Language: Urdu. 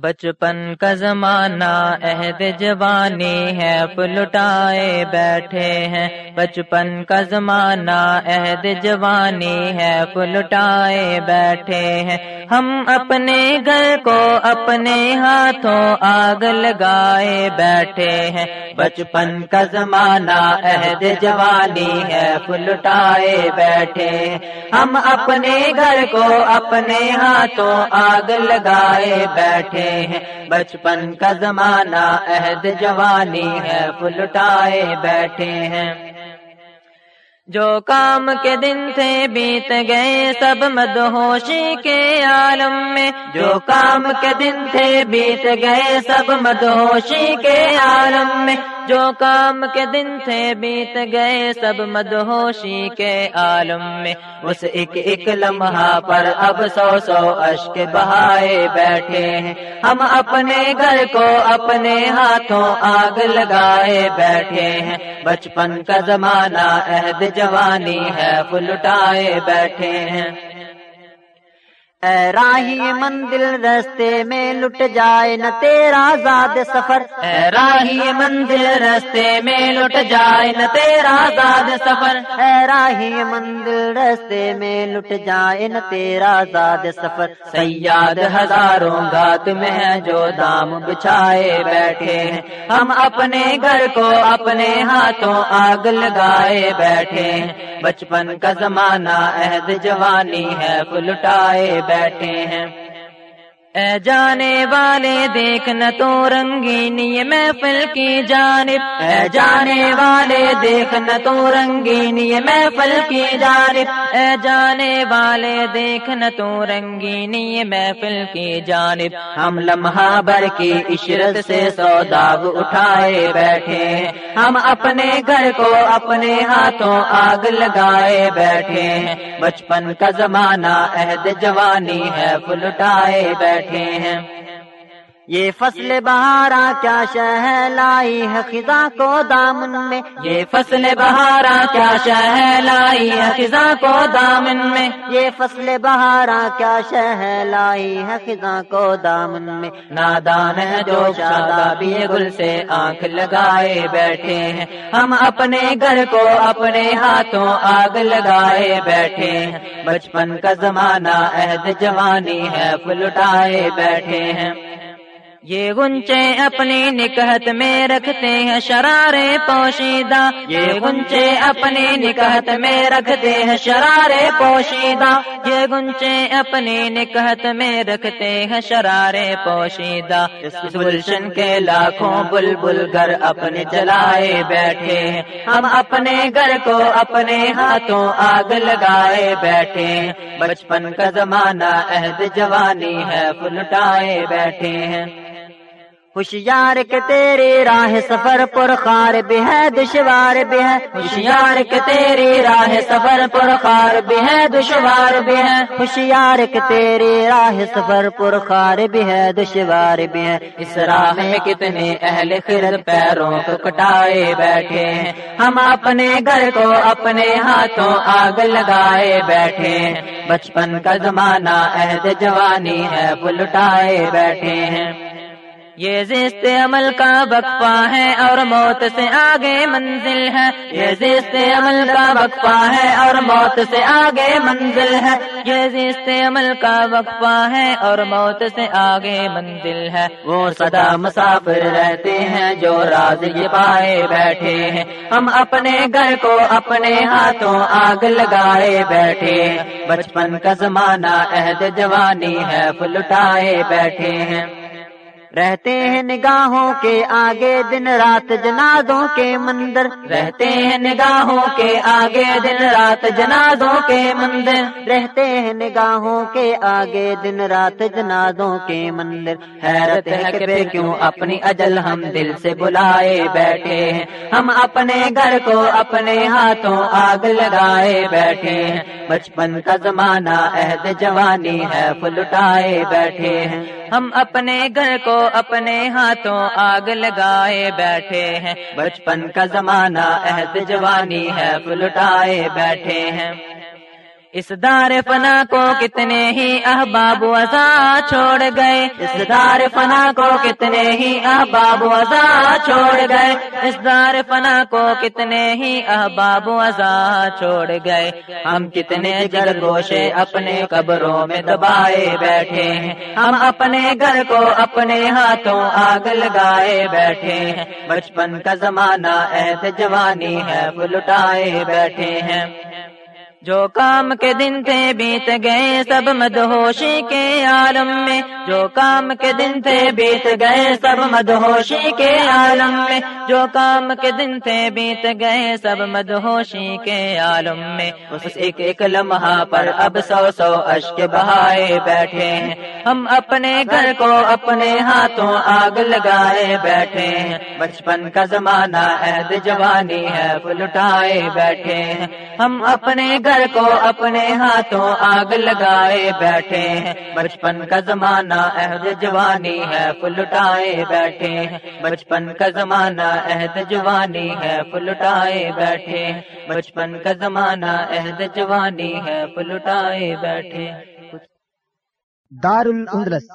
بچپن کا زمانہ عہد جوانی ہے پلٹائے بیٹھے ہیں۔ بچپن کا زمانہ عہد جوانی ہے پلٹائے بیٹھے ہیں۔ ہم اپنے گھر کو اپنے ہاتھوں آگ لگائے بیٹھے ہیں۔ بچپن کا زمانہ عہد جوانی ہے پلٹائے بیٹھے ہم اپنے گھر کو اپنے ہاتھوں آگ لگائے بیٹھے ہیں۔ بچپن کا زمانہ عہد جوانی ہے پلٹائے بیٹھے ہیں۔ جو کام کے دن تھے بیت گئے سب مدہوشی کے عالم میں۔ جو کام کے دن تھے بیت گئے سب مدہوشی کے عالم میں۔ جو کام کے دن تھے بیت گئے، سب مدہوشی کے عالم میں۔ اس ایک ایک لمحہ پر اب سو سو اشک بہائے بیٹھے ہیں۔ ہم اپنے گھر کو اپنے ہاتھوں آگ لگائے بیٹھے ہیں۔ بچپن کا زمانہ عہد جوانی ہے پلٹائے بیٹھے ہیں۔ اے راہی مندل رستے میں لٹ جائے نہ تیرا زاد سفر۔ اے راہی مندل رستے میں لٹ جائے نہ تیرا زاد سفر۔ اے راہی مندل رستے میں لٹ جائے نہ تیرا زاد سفر۔ سیاد ہزاروں گات میں ہے جو دام بچھائے بیٹھے ہیں۔ ہم اپنے گھر کو اپنے ہاتھوں آگ لگائے بیٹھے ہیں۔ بچپن کا زمانہ عہد جوانی ہے پلٹائے بیٹھے ہیں۔ اے جانے والے دیکھنا تو رنگین یہ محفل کی جانب۔ اے جانے والے دیکھنا تو رنگین یہ محفل کی جانب۔ اے جانے والے دیکھنا تو رنگین یہ محفل کی جانب۔ ہم لمحہ بھر کی عشرت سے سوداگ اٹھائے بیٹھے ہم اپنے گھر کو اپنے ہاتھوں آگ لگائے بیٹھے بچپن کا زمانہ عہد جوانی ہے پلٹائے بیٹھے ہیں۔ یہ فصل بہارا کیا شہ لائی ہے خزاں کو دامن میں؟ یہ فصل بہارا کیا شہ لائی ہے خزاں کو دامن میں؟ یہ فصل بہارا کیا شہ لائی ہے خزاں کو دامن میں؟ نادان ہے جو شادابی گل سے آنکھ لگائے بیٹھے ہیں۔ ہم اپنے گھر کو اپنے ہاتھوں آگ لگائے بیٹھے ہیں۔ بچپن کا زمانہ عہد جوانی ہے پلٹائے بیٹھے ہیں۔ یہ گنچے اپنی نکہت میں رکھتے ہیں شرارے پوشیدہ۔ یہ گنچے اپنی نکہت میں رکھتے ہیں شرارے پوشیدہ۔ یہ گنچے اپنی نکہت میں رکھتے ہیں شرارے پوشیدہ۔ اس گلشن کے لاکھوں بلبل گھر اپنے جلائے بیٹھے ہیں۔ ہم اپنے گھر کو اپنے ہاتھوں آگ لگائے بیٹھے ہیں۔ بچپن کا زمانہ عہد جوانی ہے پلٹائے بیٹھے ہیں۔ ہوشیار کے تیری راہ سفر پر خار بھی ہے، دشوار بھی ہے۔ ہوشیار کے تیری راہ سفر پر خار بھی ہے، دشوار بھی ہے۔ ہوشیار کے تیری راہ سفر پر خار بھی ہے، دشوار بھی ہے۔ اس راہ میں کتنے اہل خرد پیروں کو کٹائے بیٹھے ہیں۔ ہم اپنے گھر کو اپنے ہاتھوں آگ لگائے بیٹھے ہیں۔ بچپن کا زمانہ عہد جوانی ہے پلٹائے بیٹھے ہیں۔ یہ زیست عمل کا وقفہ ہے اور موت سے آگے منزل ہے۔ یہ زیست عمل کا وقفہ ہے اور موت سے آگے منزل ہے۔ یہ زیست عمل کا وقفہ ہے اور موت سے آگے منزل ہے۔ وہ سدا مسافر رہتے ہیں جو راز یہ پائے بیٹھے ہیں۔ ہم اپنے گھر کو اپنے ہاتھوں آگ لگائے بیٹھے بچپن کا زمانہ عہد جوانی ہے پلٹائے بیٹھے ہیں۔ رہتے ہیں نگاہوں کے آگے دن رات جنازوں کے مندر رہتے ہیں نگاہوں کے آگے دن رات جنازوں کے مندر رہتے ہیں نگاہوں کے آگے دن رات جنازوں کے مندر حیرت ہے کہ پھر کیوں اپنی اجل ہم دل سے بلائے بیٹھے ہیں۔ ہم اپنے گھر کو اپنے ہاتھوں آگ لگائے بیٹھے ہیں۔ بچپن کا زمانہ عہد جوانی ہے پلٹائے بیٹھے ہیں۔ ہم اپنے گھر کو اپنے ہاتھوں آگ لگائے بیٹھے ہیں۔ بچپن کا زمانہ، عہد جوانی ہے پلٹائے بیٹھے ہیں۔ اس دار فنا کو کتنے ہی احباب وزا چھوڑ گئے۔ اس دار فنا کو کتنے ہی احباب وزا چھوڑ گئے۔ اس دار فنا کو کتنے ہی احباب وزا چھوڑ گئے۔ ہم کتنے جل گوشے اپنے قبروں میں دبائے بیٹھے ہیں۔ ہم اپنے گھر کو اپنے ہاتھوں آگ لگائے بیٹھے ہیں۔ بچپن کا زمانہ عہد جوانی ہے، وہ لٹائے بیٹھے ہیں۔ جو کام کے دن تھے بیت گئے، سب مدہوشی کے عالم میں۔ جو کام کے دن تھے بیت گئے، سب مدہوشی کے عالم میں۔ جو کام کے دن تھے بیت گئے، سب مدہوشی کے عالم میں۔ اس ایک ایک لمحہ پر اب سو سو اشک بہائے بیٹھے ہیں۔ ہم اپنے گھر کو اپنے ہاتھوں آگ لگائے بیٹھے ہیں۔ بچپن کا زمانہ عہد جوانی ہے پلٹائے بیٹھے ہیں۔ ہم اپنے گھر کو اپنے ہاتھوں آگ لگائے بیٹھے ہیں۔ بچپن کا زمانہ عہد جوانی ہے پلٹائے بیٹھے ہیں۔ بچپن کا زمانہ عہد جوانی ہے پلٹائے بیٹھے ہیں۔ بچپن کا زمانہ عہد جوانی ہے پلٹائے بیٹھے دار الاندلس